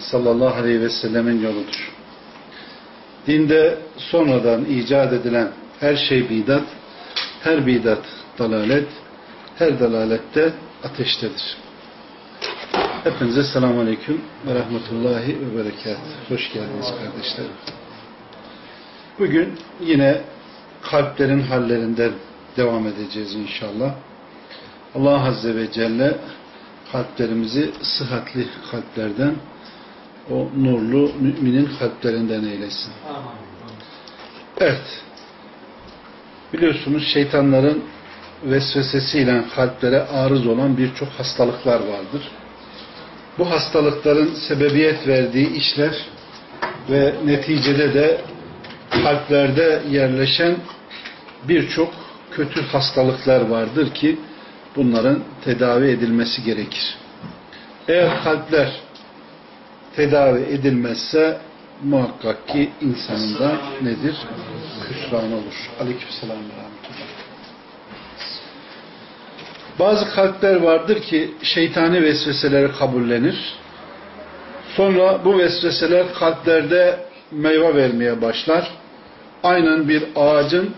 sallallahu aleyhi ve sellemin yoludur. Dinde sonradan icat edilen her şey bidat, her bidat dalalet, her dalalette ateştedir. Hepinize selamun aleyküm ve rahmetullahi ve berekat. Hoş geldiniz kardeşlerim. Bugün yine kalplerin hallerinden devam edeceğiz inşallah. Allah Azze ve Celle kalplerimizi sıhhatli kalplerden, o nurlu müminin kalplerinden eylesin. Evet. Biliyorsunuz şeytanların vesvesesiyle kalplere arız olan birçok hastalıklar vardır. Bu hastalıkların sebebiyet verdiği işler ve neticede de kalplerde yerleşen birçok kötü hastalıklar vardır ki bunların tedavi edilmesi gerekir. Eğer kalpler tedavi edilmezse muhakkak ki insanında nedir? Hüsran olur. Aleykümselam ve. Bazı kalpler vardır ki şeytani vesveseleri kabullenir. Sonra bu vesveseler kalplerde meyve vermeye başlar. Aynen bir ağacın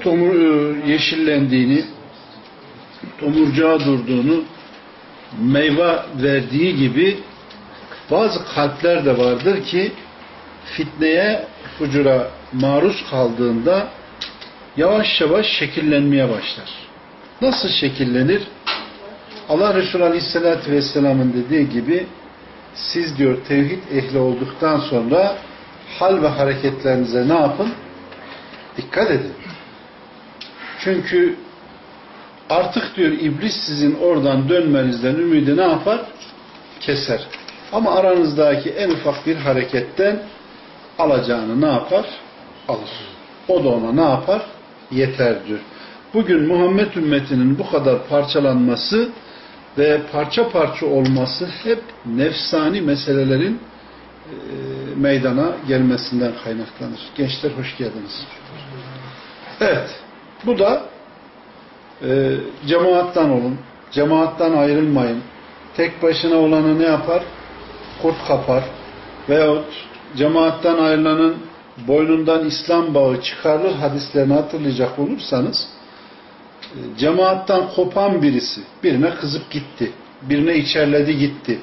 tomur, yeşillendiğini, tomurcağa durduğunu, meyve verdiği gibi bazı kalpler de vardır ki fitneye, fucura maruz kaldığında yavaş yavaş şekillenmeye başlar. Nasıl şekillenir? Allah Resulü Aleyhisselatü Vesselam'ın dediği gibi siz diyor tevhid ehli olduktan sonra hal ve hareketlerinize ne yapın? Dikkat edin. Çünkü artık diyor iblis sizin oradan dönmenizden ümidi ne yapar? Keser. Ama aranızdaki en ufak bir hareketten alacağını ne yapar? Alır. O da ona ne yapar? Yeter diyor. Bugün Muhammed ümmetinin bu kadar parçalanması ve parça parça olması hep nefsani meselelerin e, meydana gelmesinden kaynaklanır. Gençler hoş geldiniz. Evet. Bu da e, cemaattan olun. Cemaattan ayrılmayın. Tek başına olanı ne yapar? Kurt kapar. Veyahut cemaattan ayrılanın boynundan İslam bağı çıkarılır hadislerini hatırlayacak olursanız e, cemaattan kopan birisi birine kızıp gitti. Birine içerledi gitti.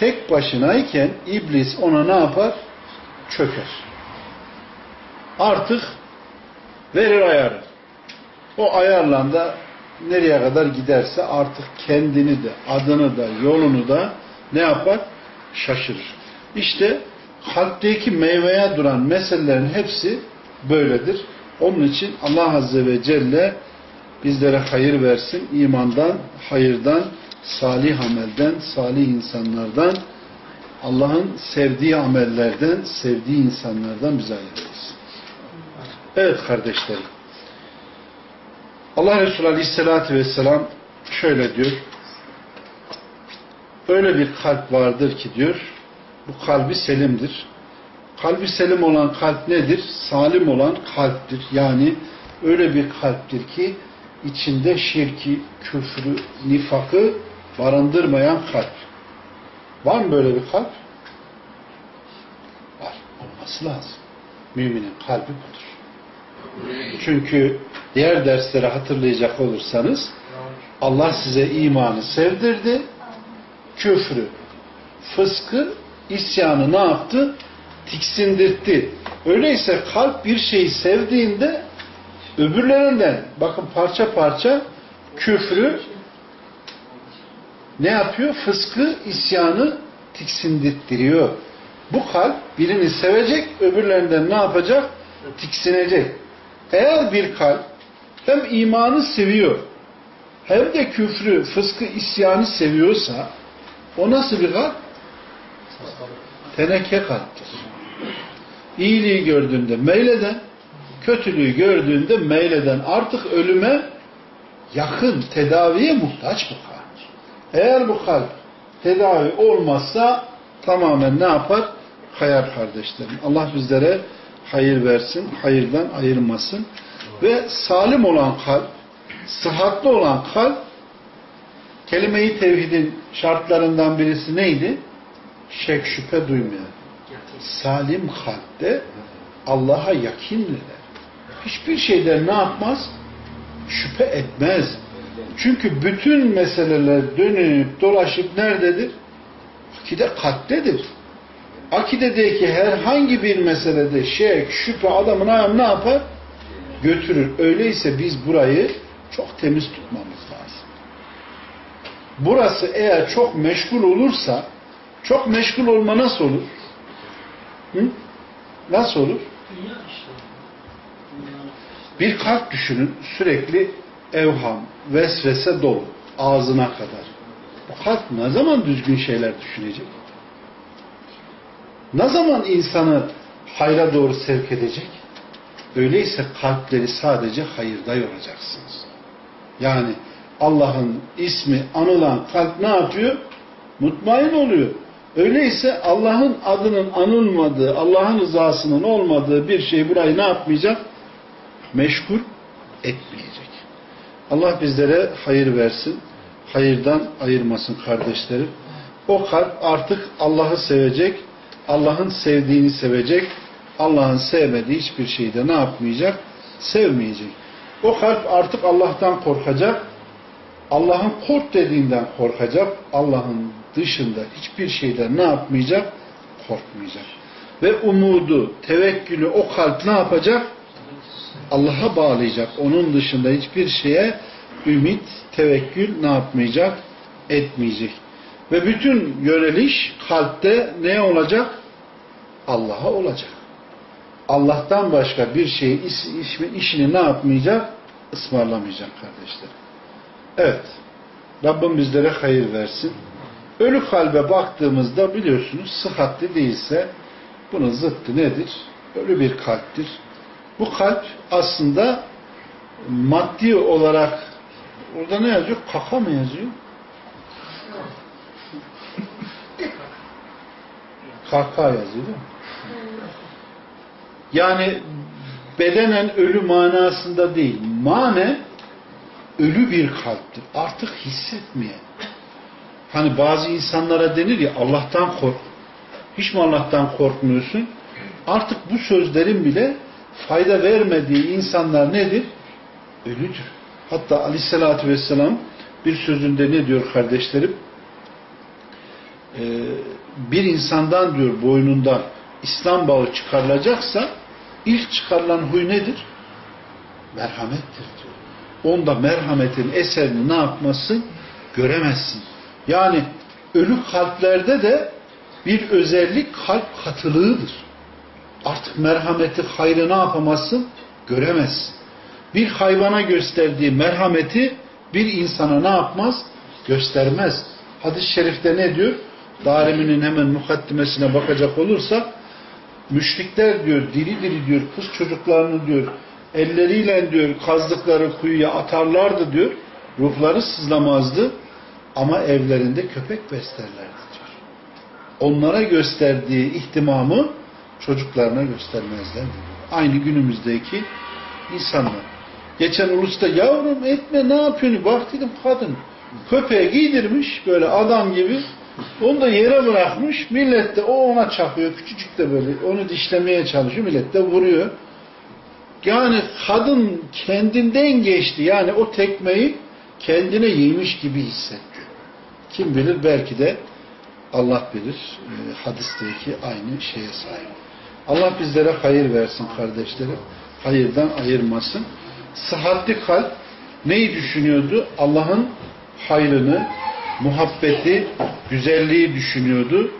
Tek başınayken iblis ona ne yapar? Çöker. Artık verir ayarı. O ayarla nereye kadar giderse artık kendini de, adını da, yolunu da ne yapar? Şaşırır. İşte kalpteki meyveye duran meselelerin hepsi böyledir. Onun için Allah Azze ve Celle bizlere hayır versin. imandan, hayırdan, salih amelden, salih insanlardan, Allah'ın sevdiği amellerden, sevdiği insanlardan bize ayırmasın. Evet kardeşlerim. Allah Resulü Aleyhisselatü Vesselam şöyle diyor. Öyle bir kalp vardır ki diyor, bu kalbi selimdir. Kalbi selim olan kalp nedir? Salim olan kalptir. Yani öyle bir kalptir ki içinde şirki, küfrü, nifakı barındırmayan kalp. Var mı böyle bir kalp? Var. Olması lazım. Müminin kalbi budur. Çünkü diğer dersleri hatırlayacak olursanız Allah size imanı sevdirdi. Küfrü, fıskı, isyanı ne yaptı? Tiksindirtti. Öyleyse kalp bir şeyi sevdiğinde öbürlerinden bakın parça parça küfrü ne yapıyor? Fıskı, isyanı tiksindirttiriyor. Bu kalp birini sevecek, öbürlerinden ne yapacak? Tiksinecek. Eğer bir kalp hem imanı seviyor hem de küfrü, fıskı, isyanı seviyorsa o nasıl bir kalp? Teneke kalptir. İyiliği gördüğünde meyleden, kötülüğü gördüğünde meyleden artık ölüme yakın, tedaviye muhtaç bu kalp. Eğer bu kalp tedavi olmazsa tamamen ne yapar? Kayar kardeşlerim. Allah bizlere hayır versin, hayırdan ayırmasın. Ve salim olan kalp, sıhhatli olan kalp, kelime-i tevhidin şartlarından birisi neydi? Şek şüphe duymayan. Salim kalpte Allah'a yakin eder. Hiçbir şeyden ne yapmaz? Şüphe etmez. Çünkü bütün meseleler dönüp dolaşıp nerededir? Akide kalptedir. Akidedeki herhangi bir meselede şek, şüphe adamın ne yapar? Götürür. Öyleyse biz burayı çok temiz tutmamız lazım. Burası eğer çok meşgul olursa çok meşgul olma nasıl olur? Hı? Nasıl olur? Bir kalp düşünün sürekli evham, vesvese dolu ağzına kadar. Bu kalp ne zaman düzgün şeyler düşünecek? Ne zaman insanı hayra doğru sevk edecek? Öyleyse kalpleri sadece hayırda yoracaksınız. Yani Allah'ın ismi anılan kalp ne yapıyor? Mutmain oluyor. Öyleyse Allah'ın adının anılmadığı, Allah'ın rızasının olmadığı bir şey burayı ne yapmayacak? Meşgul etmeyecek. Allah bizlere hayır versin. Hayırdan ayırmasın kardeşlerim. O kalp artık Allah'ı sevecek, Allah'ın sevdiğini sevecek, Allah'ın sevmediği hiçbir şeyde ne yapmayacak? Sevmeyecek. O kalp artık Allah'tan korkacak, Allah'ın kork dediğinden korkacak, Allah'ın dışında hiçbir şeyden ne yapmayacak? Korkmayacak. Ve umudu, tevekkülü o kalp ne yapacak? Allah'a bağlayacak. Onun dışında hiçbir şeye ümit, tevekkül ne yapmayacak? Etmeyecek. Ve bütün yöneliş kalpte ne olacak? Allah'a olacak. Allah'tan başka bir şey işini ne yapmayacak? Ismarlamayacak kardeşler. Evet. Rabbim bizlere hayır versin. Ölü kalbe baktığımızda biliyorsunuz sıhhatli değilse bunun zıttı nedir? Ölü bir kalptir. Bu kalp aslında maddi olarak orada ne yazıyor? Kaka mı yazıyor? Kaka yazıyor değil mi? Yani bedenen ölü manasında değil. Mane ölü bir kalptir. Artık hissetmeyen. Hani bazı insanlara denir ya Allah'tan kork. Hiç mi Allah'tan korkmuyorsun? Artık bu sözlerin bile fayda vermediği insanlar nedir? Ölüdür. Hatta aleyhissalatü vesselam bir sözünde ne diyor kardeşlerim? Ee, bir insandan diyor boynundan İslam bağı çıkarılacaksa ilk çıkarılan huy nedir? Merhamettir diyor. Onda merhametin eserini ne yapmasın? Göremezsin. Yani ölü kalplerde de bir özellik kalp katılığıdır. Artık merhameti, hayrı ne yapamazsın? Göremezsin. Bir hayvana gösterdiği merhameti bir insana ne yapmaz? Göstermez. Hadis-i şerifte ne diyor? Darimi'nin hemen mukaddimesine bakacak olursak müşrikler diyor diri diri diyor kız çocuklarını diyor elleriyle diyor kazdıkları kuyuya atarlardı diyor. Ruhları sızlamazdı ama evlerinde köpek beslerlerdi diyor. Onlara gösterdiği ihtimamı çocuklarına göstermezler. Aynı günümüzdeki insanlar. Geçen ulusta yavrum etme ne yapıyorsun? Bak dedim kadın köpeğe giydirmiş böyle adam gibi onu da yere bırakmış. Millet de o ona çakıyor. Küçücük de böyle onu dişlemeye çalışıyor. Millet de vuruyor. Yani kadın kendinden geçti. Yani o tekmeyi kendine yemiş gibi hissetti. Kim bilir belki de Allah bilir e, hadisteki aynı şeye sahip. Allah bizlere hayır versin kardeşlerim. Hayırdan ayırmasın. Sıhhatli kalp neyi düşünüyordu? Allah'ın hayrını, muhabbeti, güzelliği düşünüyordu.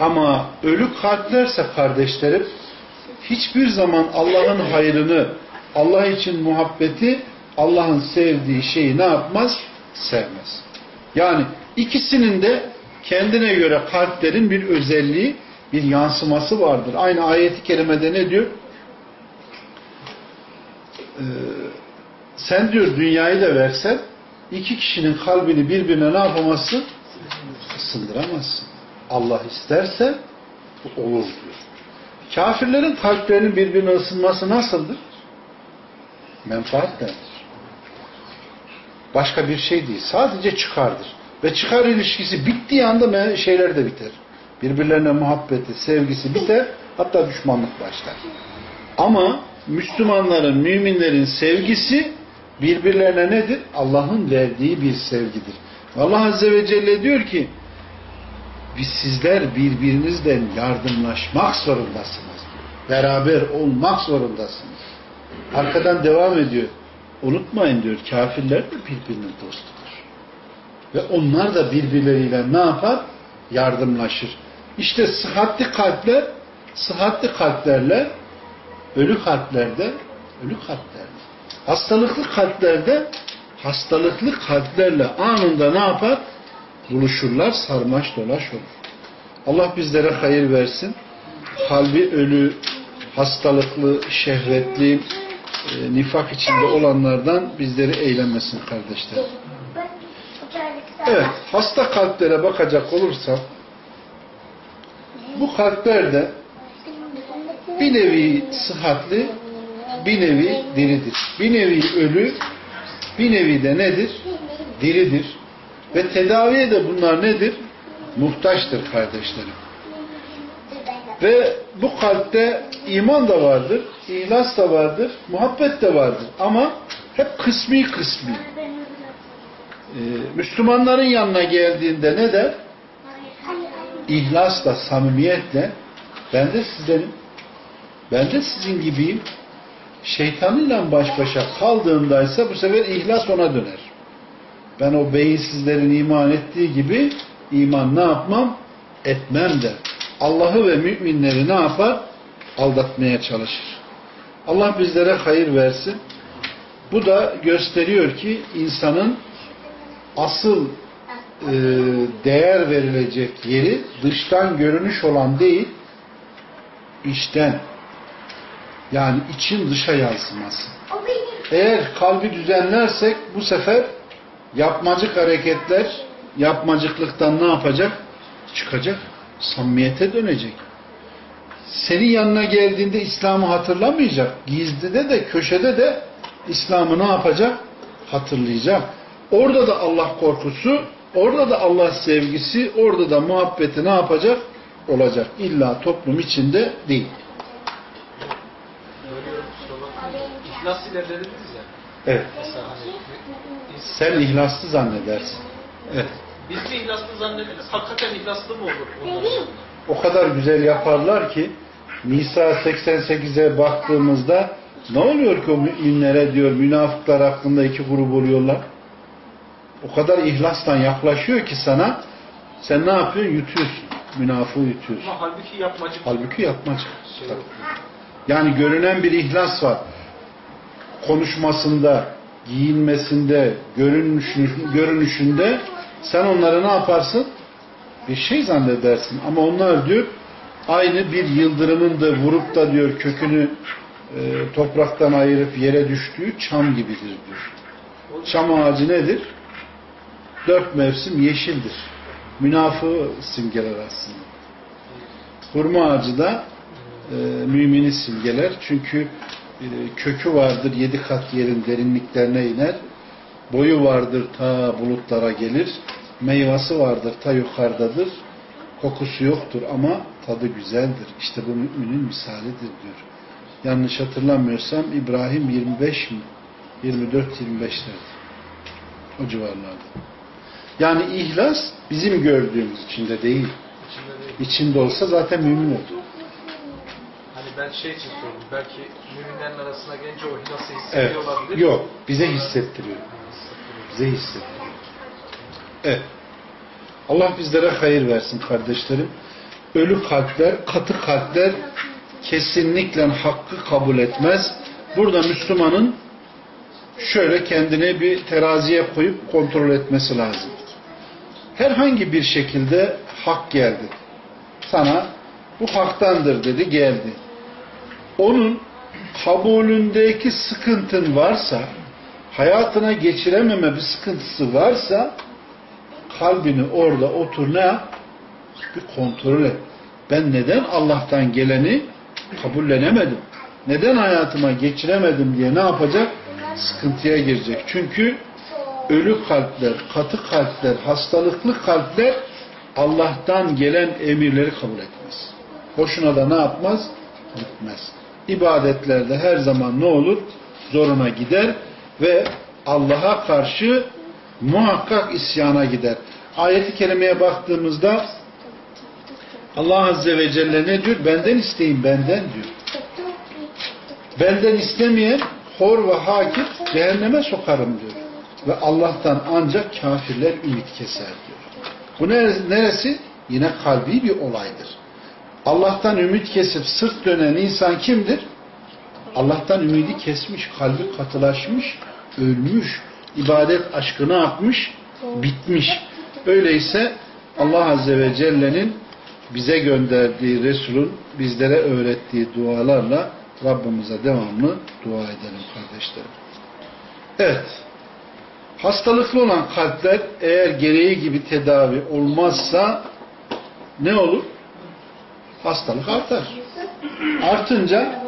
Ama ölü kalplerse kardeşlerim hiçbir zaman Allah'ın hayrını, Allah için muhabbeti, Allah'ın sevdiği şeyi ne yapmaz? Sevmez. Yani ikisinin de kendine göre kalplerin bir özelliği, bir yansıması vardır. Aynı ayeti kerimede ne diyor? Ee, sen diyor dünyayı da versen iki kişinin kalbini birbirine ne yapamazsın? Isındıramazsın. Allah isterse olur diyor. Kafirlerin kalplerinin birbirine ısınması nasıldır? Menfaatlerdir. Başka bir şey değil. Sadece çıkardır. Ve çıkar ilişkisi bittiği anda şeyler de biter. Birbirlerine muhabbeti, sevgisi biter. Hatta düşmanlık başlar. Ama Müslümanların, müminlerin sevgisi birbirlerine nedir? Allah'ın verdiği bir sevgidir. Allah Azze ve Celle diyor ki biz sizler birbirinizden yardımlaşmak zorundasınız. Beraber olmak zorundasınız. Arkadan devam ediyor. Unutmayın diyor kafirler de birbirinin dostudur. Ve onlar da birbirleriyle ne yapar? Yardımlaşır. İşte sıhhatli kalpler sıhhatli kalplerle ölü kalplerde ölü kalplerde hastalıklı kalplerde hastalıklı kalplerle anında ne yapar? Buluşurlar, sarmaş dolaş olur. Allah bizlere hayır versin. Kalbi ölü, hastalıklı, şehvetli, e, nifak içinde olanlardan bizleri eylemesin kardeşler. Evet, hasta kalplere bakacak olursak bu kalplerde bir nevi sıhhatli, bir nevi diridir. Bir nevi ölü, bir nevi de nedir? Diridir. Ve tedaviye de bunlar nedir? Muhtaçtır kardeşlerim. Ve bu kalpte iman da vardır, ihlas da vardır, muhabbet de vardır. Ama hep kısmi kısmi. Ee, Müslümanların yanına geldiğinde ne der? İhlasla, samimiyetle ben de sizlerin ben de sizin gibiyim. Şeytanıyla baş başa kaldığındaysa bu sefer ihlas ona döner. Ben o beyinsizlerin iman ettiği gibi iman ne yapmam? Etmem de. Allah'ı ve müminleri ne yapar? Aldatmaya çalışır. Allah bizlere hayır versin. Bu da gösteriyor ki insanın asıl e, değer verilecek yeri dıştan görünüş olan değil, içten yani için dışa yansıması. Eğer kalbi düzenlersek bu sefer yapmacık hareketler yapmacıklıktan ne yapacak? Çıkacak. Samimiyete dönecek. Senin yanına geldiğinde İslam'ı hatırlamayacak. Gizlide de köşede de İslam'ı ne yapacak? Hatırlayacak. Orada da Allah korkusu, orada da Allah sevgisi, orada da muhabbeti ne yapacak? Olacak. İlla toplum içinde değil. İhlas ile dediniz ya. Evet. Mesela hani Sen ihlaslı zannedersin. Evet. biz mi ihlaslı zannederiz? Hakikaten ihlaslı mı olur? onların? O kadar güzel yaparlar ki Nisa 88'e baktığımızda ne oluyor ki o müminlere diyor münafıklar hakkında iki grup oluyorlar. O kadar ihlastan yaklaşıyor ki sana sen ne yapıyorsun? Yutuyorsun. Münafığı yutuyorsun. Ama halbuki yapmacık. Halbuki yapmacık. Şey Tabii. Yani görünen bir ihlas var. Konuşmasında, giyinmesinde, görünüşün- görünüşünde sen onları ne yaparsın? Bir şey zannedersin. Ama onlar diyor aynı bir yıldırımın da vurup da diyor kökünü e, topraktan ayırıp yere düştüğü çam gibidir diyor. Çam ağacı nedir? Dört mevsim yeşildir. Münafığı simgeler aslında. Hurma ağacı da e, mümini simgeler. Çünkü kökü vardır yedi kat yerin derinliklerine iner. Boyu vardır ta bulutlara gelir. Meyvası vardır ta yukarıdadır. Kokusu yoktur ama tadı güzeldir. İşte bu müminin misalidir diyor. Yanlış hatırlamıyorsam İbrahim 25 mi? 24-25'lerdi. O civarlarda. Yani ihlas bizim gördüğümüz içinde değil. İçinde değil. İçinde olsa zaten mümin olur. Ben şey için sordum. Belki müminlerin arasına gelince o Evet. hissediyor olabilir. Yok. Bize hissettiriyor. Bize hissettiriyor. Evet. Allah bizlere hayır versin kardeşlerim. Ölü kalpler, katı kalpler kesinlikle hakkı kabul etmez. Burada Müslümanın şöyle kendine bir teraziye koyup kontrol etmesi lazım. herhangi bir şekilde hak geldi. Sana bu haktandır dedi geldi. Onun kabulündeki sıkıntın varsa, hayatına geçirememe bir sıkıntısı varsa kalbini orada otur ne yap? Bir kontrol et. Ben neden Allah'tan geleni kabullenemedim? Neden hayatıma geçiremedim diye ne yapacak? Sıkıntıya girecek. Çünkü ölü kalpler, katı kalpler, hastalıklı kalpler Allah'tan gelen emirleri kabul etmez. Hoşuna da ne yapmaz? Gitmez. İbadetlerde her zaman ne olur? Zoruna gider ve Allah'a karşı muhakkak isyana gider. Ayeti kerimeye baktığımızda Allah Azze ve Celle ne diyor? Benden isteyin, benden diyor. Benden istemeyen hor ve hakir cehenneme sokarım diyor. Ve Allah'tan ancak kafirler ümit keser diyor. Bu neresi? Yine kalbi bir olaydır. Allah'tan ümit kesip sırt dönen insan kimdir? Allah'tan ümidi kesmiş, kalbi katılaşmış, ölmüş, ibadet aşkını yapmış, bitmiş. Öyleyse Allah Azze ve Celle'nin bize gönderdiği Resul'ün bizlere öğrettiği dualarla Rabbimize devamlı dua edelim kardeşlerim. Evet. Hastalıklı olan kalpler eğer gereği gibi tedavi olmazsa ne olur? Hastalık artar. Artınca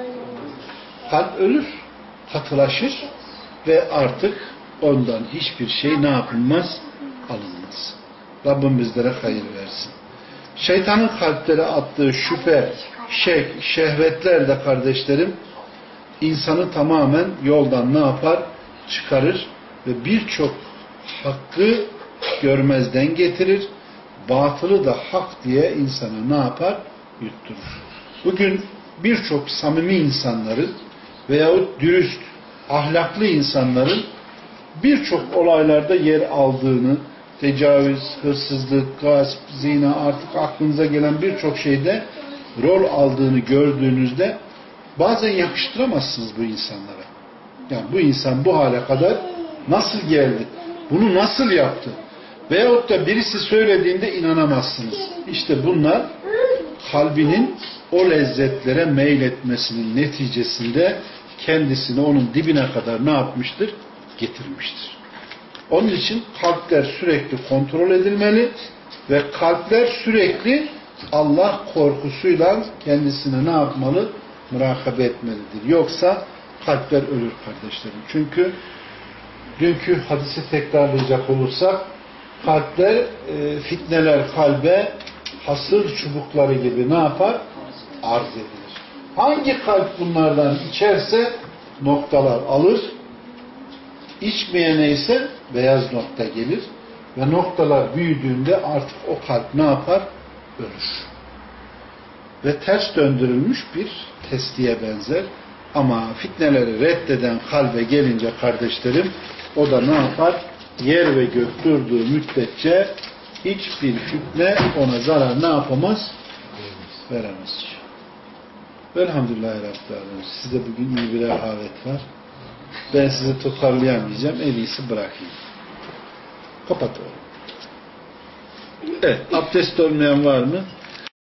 kalp ölür, katılaşır ve artık ondan hiçbir şey ne yapılmaz? Alınmaz. Rabbim bizlere hayır versin. Şeytanın kalplere attığı şüphe, şek, şehvetler de kardeşlerim insanı tamamen yoldan ne yapar? Çıkarır ve birçok hakkı görmezden getirir. Batılı da hak diye insana ne yapar? Yutturur. Bugün birçok samimi insanların veyahut dürüst, ahlaklı insanların birçok olaylarda yer aldığını, tecavüz, hırsızlık, gasp, zina artık aklınıza gelen birçok şeyde rol aldığını gördüğünüzde bazen yakıştıramazsınız bu insanlara. Yani bu insan bu hale kadar nasıl geldi? Bunu nasıl yaptı? Veyahut da birisi söylediğinde inanamazsınız. İşte bunlar kalbinin o lezzetlere meyletmesinin neticesinde kendisini onun dibine kadar ne yapmıştır? Getirmiştir. Onun için kalpler sürekli kontrol edilmeli ve kalpler sürekli Allah korkusuyla kendisini ne yapmalı? Murakabe etmelidir. Yoksa kalpler ölür kardeşlerim. Çünkü dünkü hadisi tekrarlayacak olursak kalpler, e, fitneler kalbe hasır çubukları gibi ne yapar? Arz edilir. Hangi kalp bunlardan içerse noktalar alır. İçmeyene ise beyaz nokta gelir. Ve noktalar büyüdüğünde artık o kalp ne yapar? Ölür. Ve ters döndürülmüş bir testiye benzer. Ama fitneleri reddeden kalbe gelince kardeşlerim o da ne yapar? Yer ve gök durduğu müddetçe hiçbir fitne ona zarar ne yapamaz? Veremez. Velhamdülillahi Rabbil. Sizde bugün iyi bir rehavet var. Ben sizi toparlayamayacağım. En iyisi bırakayım. Kapat oğlum. Evet. Abdest olmayan var mı?